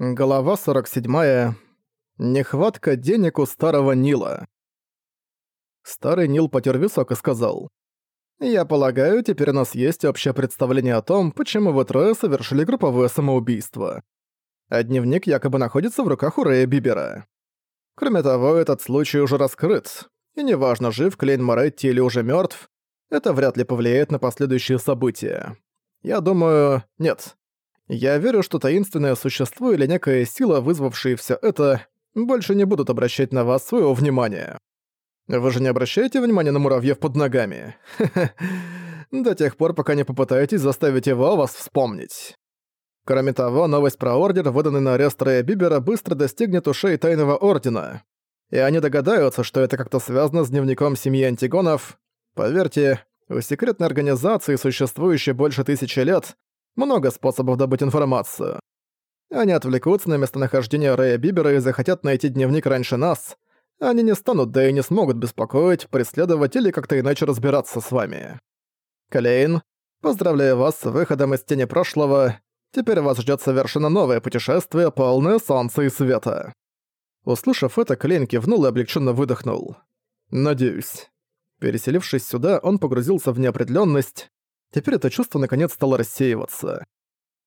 Глава 47. Нехватка денег у старого Нила. Старый Нил потер висок и сказал. «Я полагаю, теперь у нас есть общее представление о том, почему вы трое совершили групповое самоубийство. А дневник якобы находится в руках у Рэя Бибера. Кроме того, этот случай уже раскрыт, и неважно, жив Клейн Моретти или уже мертв, это вряд ли повлияет на последующие события. Я думаю... Нет, я верю, что таинственное существо или некая сила, вызвавшие все это, больше не будут обращать на вас своего внимания. Вы же не обращаете внимания на муравьев под ногами? До тех пор, пока не попытаетесь заставить его вас вспомнить. Кроме того, новость про ордер, выданный на арест Рэя Бибера, быстро достигнет ушей Тайного Ордена. И они догадаются, что это как-то связано с дневником семьи Антигонов. Поверьте, у секретной организации, существующей больше тысячи лет, много способов добыть информацию. Они отвлекутся на местонахождение Рэя Бибера и захотят найти дневник раньше нас. Они не станут, да и не смогут беспокоить, преследовать или как-то иначе разбираться с вами. Клейн, поздравляю вас с выходом из тени прошлого. Теперь вас ждет совершенно новое путешествие, полное солнца и света. Услышав это, Клейн кивнул и облегченно выдохнул. «Надеюсь». Переселившись сюда, он погрузился в неопределенность. Теперь это чувство наконец стало рассеиваться.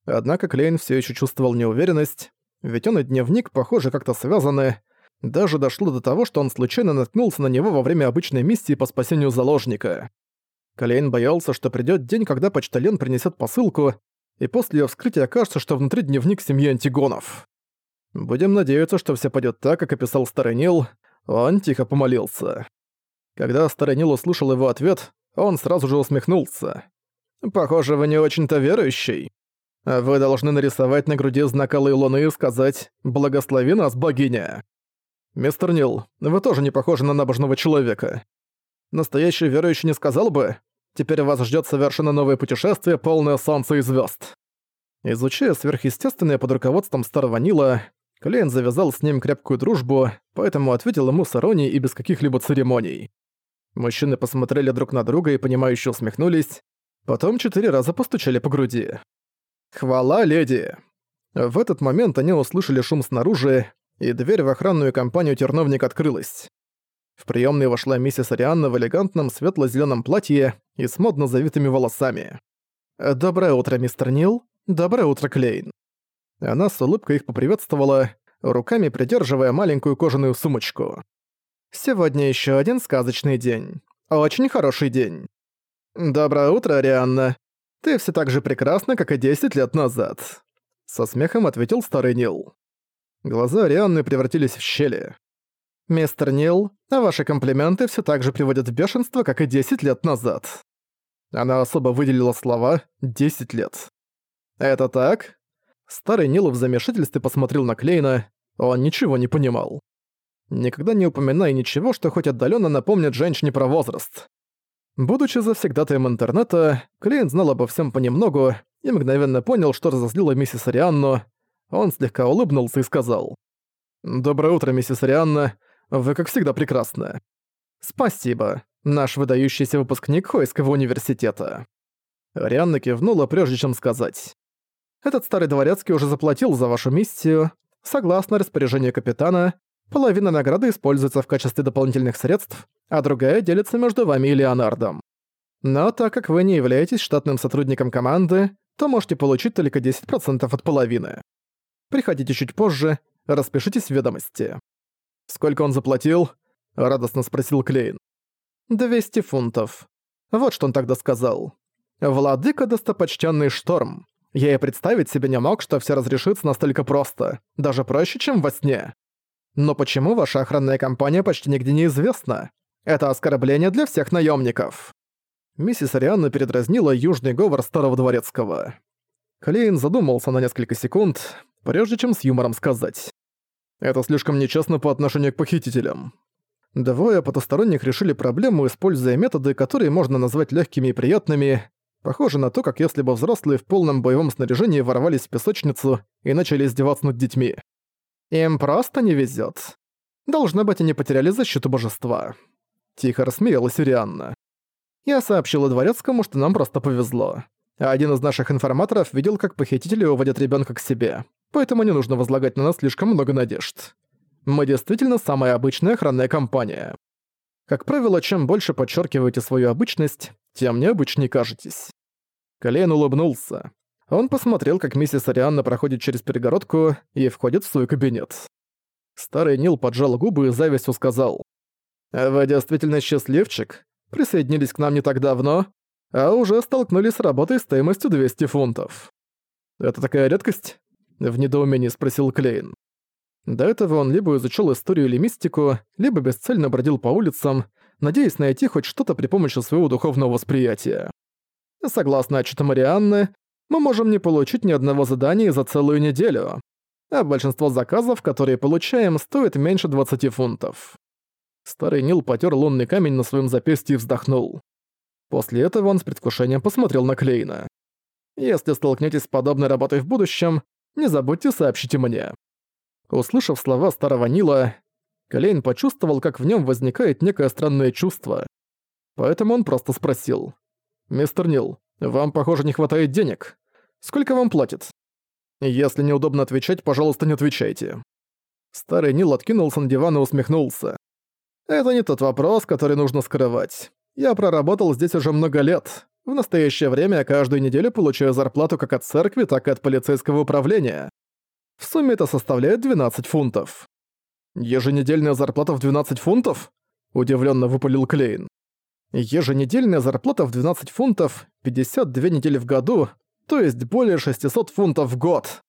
Однако Клейн все еще чувствовал неуверенность, ведь он и дневник, похоже, как-то связаны. Даже дошло до того, что он случайно наткнулся на него во время обычной миссии по спасению заложника. Клейн боялся, что придёт день, когда почтальон принесет посылку, и после её вскрытия окажется, что внутри дневник семьи Антигонов. Будем надеяться, что все пойдет так, как описал Старый Нил. Он тихо помолился. Когда Старый Нил услышал его ответ, он сразу же усмехнулся. Похоже, вы не очень-то верующий. Вы должны нарисовать на груди знак Алой Луны и сказать «Благослови нас, богиня». Мистер Нил, вы тоже не похожи на набожного человека. Настоящий верующий не сказал бы «Теперь вас ждет совершенно новое путешествие, полное солнца и звезд. Изучая сверхъестественное под руководством старого Нила, Клейн завязал с ним крепкую дружбу, поэтому ответил ему с иронией и без каких-либо церемоний. Мужчины посмотрели друг на друга и понимающе усмехнулись, Потом четыре раза постучали по груди. «Хвала, леди!» В этот момент они услышали шум снаружи, и дверь в охранную компанию терновник открылась. В приёмной вошла миссис Арианна в элегантном светло-зелёном платье и с модно завитыми волосами. «Доброе утро, мистер Нил. Доброе утро, Клейн». Она с улыбкой их поприветствовала, руками придерживая маленькую кожаную сумочку. «Сегодня ещё один сказочный день. Очень хороший день. «Доброе утро, Арианна. Ты все так же прекрасна, как и 10 лет назад», — со смехом ответил старый Нил. Глаза Арианны превратились в щели. «Мистер Нил, а ваши комплименты все так же приводят в бешенство, как и 10 лет назад». Она особо выделила слова «10 лет». «Это так?» Старый Нил в замешательстве посмотрел на Клейна, он ничего не понимал. Никогда не упоминай ничего, что хоть отдаленно напомнит женщине про возраст. Будучи завсегдатаем интернета, клиент знал обо всем понемногу и мгновенно понял, что разозлила миссис Арианну. Он слегка улыбнулся и сказал. «Доброе утро, миссис Арианна. Вы, как всегда, прекрасны». «Спасибо. Наш выдающийся выпускник Хойского университета». Арианна кивнула, прежде чем сказать. «Этот старый дворецкий уже заплатил за вашу миссию. Согласно распоряжению капитана, половина награды используется в качестве дополнительных средств, а другая делится между вами и Леонардом. Но так как вы не являетесь штатным сотрудником команды, то можете получить только 10% от половины. Приходите чуть позже, распишитесь в ведомости. «Сколько он заплатил?» — радостно спросил Клейн. «200 фунтов». Вот что он тогда сказал. «Владыка достопочтенный шторм. Я и представить себе не мог, что все разрешится настолько просто. Даже проще, чем во сне. Но почему ваша охранная компания почти нигде не известна? Это оскорбление для всех наемников. Миссис Арианна передразнила южный говор старого дворецкого. Клейн задумался на несколько секунд, прежде чем с юмором сказать. «Это слишком нечестно по отношению к похитителям». Двое потусторонних решили проблему, используя методы, которые можно назвать легкими и приятными, похоже на то, как если бы взрослые в полном боевом снаряжении ворвались в песочницу и начали издеваться над детьми. Им просто не везет. Должно быть, они потеряли защиту божества. Тихо рассмеялась Ирианна. Я сообщила дворецкому, что нам просто повезло. Один из наших информаторов видел, как похитители уводят ребенка к себе. поэтому не нужно возлагать на нас слишком много надежд. Мы действительно самая обычная охранная компания. Как правило, чем больше подчеркиваете свою обычность, тем необычнее кажетесь. Колен улыбнулся. Он посмотрел, как миссис Арианна проходит через перегородку и входит в свой кабинет. Старый Нил поджал губы и завистью сказал. «Вы действительно счастливчик? Присоединились к нам не так давно, а уже столкнулись с работой стоимостью 200 фунтов». «Это такая редкость?» — в недоумении спросил Клейн. До этого он либо изучал историю или мистику, либо бесцельно бродил по улицам, надеясь найти хоть что-то при помощи своего духовного восприятия. Согласно отчету Марианны, мы можем не получить ни одного задания за целую неделю, а большинство заказов, которые получаем, стоят меньше 20 фунтов. Старый Нил потер лунный камень на своем запястье и вздохнул. После этого он с предвкушением посмотрел на Клейна. «Если столкнетесь с подобной работой в будущем, не забудьте сообщите мне». Услышав слова старого Нила, Клейн почувствовал, как в нем возникает некое странное чувство. Поэтому он просто спросил. «Мистер Нил, вам, похоже, не хватает денег. Сколько вам платят? Если неудобно отвечать, пожалуйста, не отвечайте. Старый Нил откинулся на диван и усмехнулся. Это не тот вопрос, который нужно скрывать. Я проработал здесь уже много лет. В настоящее время я каждую неделю получаю зарплату как от церкви, так и от полицейского управления. В сумме это составляет 12 фунтов. Еженедельная зарплата в 12 фунтов? Удивленно выпалил Клейн. Еженедельная зарплата в 12 фунтов, 52 недели в году, то есть более 600 фунтов в год.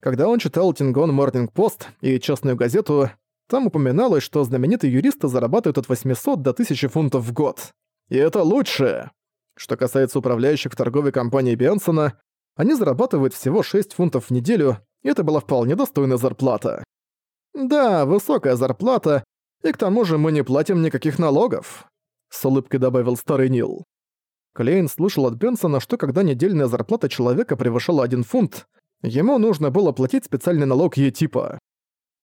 Когда он читал Тингон Морнинг Пост и частную газету, там упоминалось, что знаменитые юристы зарабатывают от 800 до 1000 фунтов в год. И это лучше. Что касается управляющих в торговой компании Бенсона, они зарабатывают всего 6 фунтов в неделю, и это была вполне достойная зарплата. Да, высокая зарплата, и к тому же мы не платим никаких налогов с улыбкой добавил старый Нил. Клейн слышал от Бенсона, что когда недельная зарплата человека превышала один фунт, ему нужно было платить специальный налог Е-типа.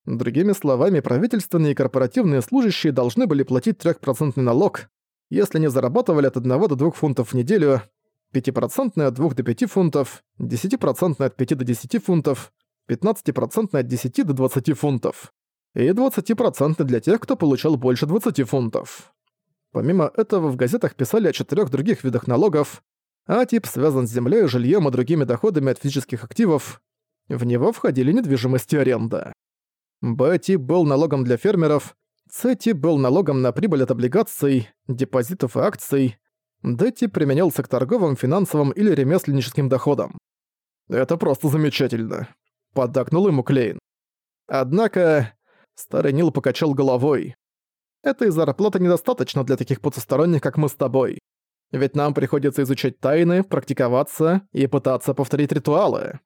Другими словами, правительственные и корпоративные служащие должны были платить 3% налог, если не зарабатывали от 1 до 2 фунтов в неделю, 5% от 2 до 5 фунтов, 10% от 5 до 10 фунтов, 15% от 10 до 20 фунтов и 20% для тех, кто получал больше 20 фунтов. Помимо этого, в газетах писали о четырех других видах налогов, а тип связан с землей, жильем и другими доходами от физических активов. В него входили недвижимость и аренда. Б-тип был налогом для фермеров, С-тип был налогом на прибыль от облигаций, депозитов и акций, Д-тип применялся к торговым, финансовым или ремесленническим доходам. «Это просто замечательно», — поддакнул ему Клейн. Однако старый Нил покачал головой. Этой зарплаты недостаточно для таких потусторонних, как мы с тобой. Ведь нам приходится изучать тайны, практиковаться и пытаться повторить ритуалы.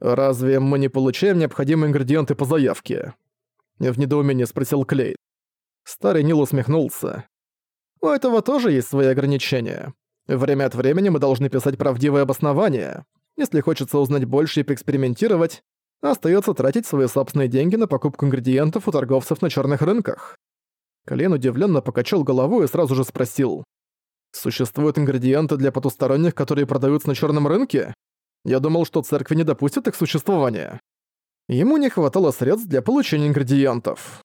Разве мы не получаем необходимые ингредиенты по заявке?» В недоумении спросил Клей. Старый Нил усмехнулся. «У этого тоже есть свои ограничения. Время от времени мы должны писать правдивые обоснования. Если хочется узнать больше и поэкспериментировать, остается тратить свои собственные деньги на покупку ингредиентов у торговцев на черных рынках. Колен удивленно покачал головой и сразу же спросил. «Существуют ингредиенты для потусторонних, которые продаются на черном рынке? Я думал, что церкви не допустят их существования». Ему не хватало средств для получения ингредиентов.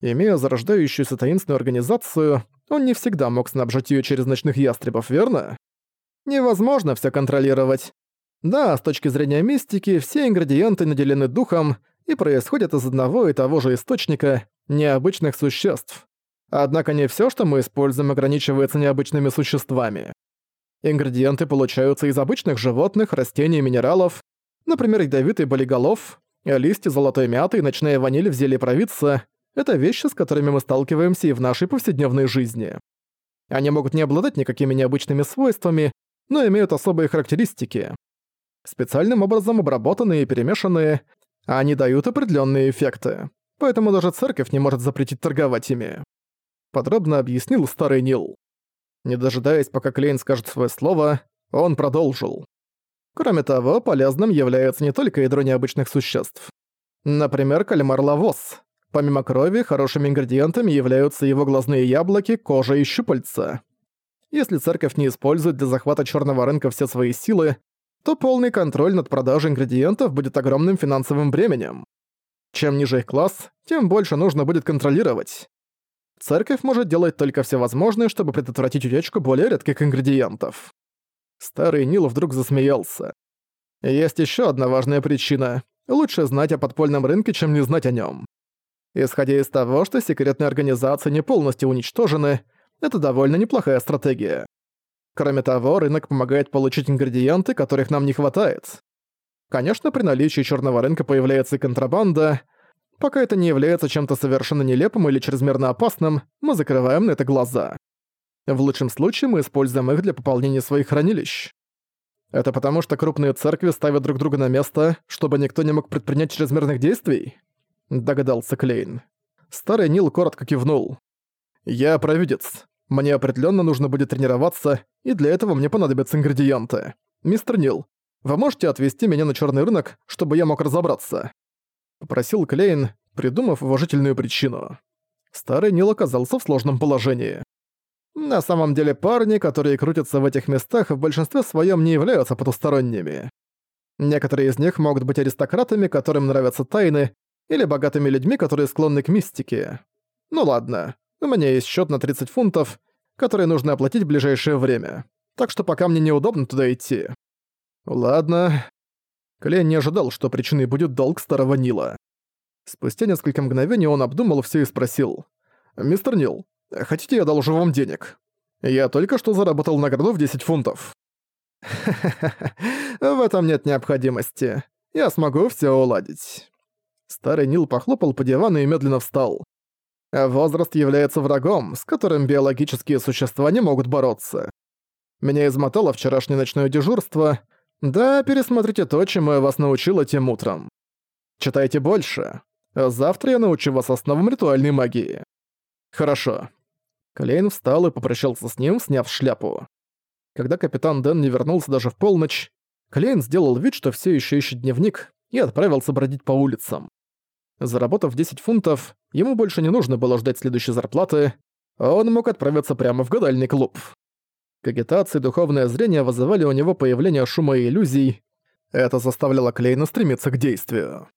Имея зарождающуюся таинственную организацию, он не всегда мог снабжать ее через ночных ястребов, верно? Невозможно все контролировать. Да, с точки зрения мистики, все ингредиенты наделены духом и происходят из одного и того же источника, необычных существ. Однако не все, что мы используем, ограничивается необычными существами. Ингредиенты получаются из обычных животных, растений и минералов, например, ядовитый болиголов, листья золотой мяты и ночная ваниль в зелье провидца — это вещи, с которыми мы сталкиваемся и в нашей повседневной жизни. Они могут не обладать никакими необычными свойствами, но имеют особые характеристики. Специальным образом обработанные и перемешанные, они дают определенные эффекты поэтому даже церковь не может запретить торговать ими. Подробно объяснил старый Нил. Не дожидаясь, пока Клейн скажет свое слово, он продолжил. Кроме того, полезным является не только ядро необычных существ. Например, кальмар-лавос. Помимо крови, хорошими ингредиентами являются его глазные яблоки, кожа и щупальца. Если церковь не использует для захвата черного рынка все свои силы, то полный контроль над продажей ингредиентов будет огромным финансовым бременем. Чем ниже их класс, тем больше нужно будет контролировать. Церковь может делать только все возможное, чтобы предотвратить утечку более редких ингредиентов. Старый Нил вдруг засмеялся. Есть еще одна важная причина. Лучше знать о подпольном рынке, чем не знать о нем. Исходя из того, что секретные организации не полностью уничтожены, это довольно неплохая стратегия. Кроме того, рынок помогает получить ингредиенты, которых нам не хватает. Конечно, при наличии черного рынка появляется и контрабанда. Пока это не является чем-то совершенно нелепым или чрезмерно опасным, мы закрываем на это глаза. В лучшем случае мы используем их для пополнения своих хранилищ. Это потому, что крупные церкви ставят друг друга на место, чтобы никто не мог предпринять чрезмерных действий? Догадался Клейн. Старый Нил коротко кивнул. «Я провидец. Мне определенно нужно будет тренироваться, и для этого мне понадобятся ингредиенты. Мистер Нил, вы можете отвезти меня на черный рынок, чтобы я мог разобраться?» Попросил Клейн, придумав уважительную причину. Старый Нил оказался в сложном положении. На самом деле парни, которые крутятся в этих местах, в большинстве своем не являются потусторонними. Некоторые из них могут быть аристократами, которым нравятся тайны, или богатыми людьми, которые склонны к мистике. Ну ладно, у меня есть счет на 30 фунтов, который нужно оплатить в ближайшее время. Так что пока мне неудобно туда идти. Ладно. Клейн не ожидал, что причиной будет долг старого Нила. Спустя несколько мгновений он обдумал все и спросил. «Мистер Нил, хотите я должу вам денег? Я только что заработал награду в 10 фунтов». в этом нет необходимости. Я смогу все уладить». Старый Нил похлопал по дивану и медленно встал. Возраст является врагом, с которым биологические существа не могут бороться. Меня измотало вчерашнее ночное дежурство. Да, пересмотрите то, чему я вас научил этим утром. Читайте больше. Завтра я научу вас основам ритуальной магии. Хорошо. Клейн встал и попрощался с ним, сняв шляпу. Когда капитан Дэн не вернулся даже в полночь, Клейн сделал вид, что все еще ищет дневник, и отправился бродить по улицам. Заработав 10 фунтов, ему больше не нужно было ждать следующей зарплаты, он мог отправиться прямо в гадальный клуб. Кагитация и духовное зрение вызывали у него появление шума и иллюзий. Это заставляло Клейна стремиться к действию.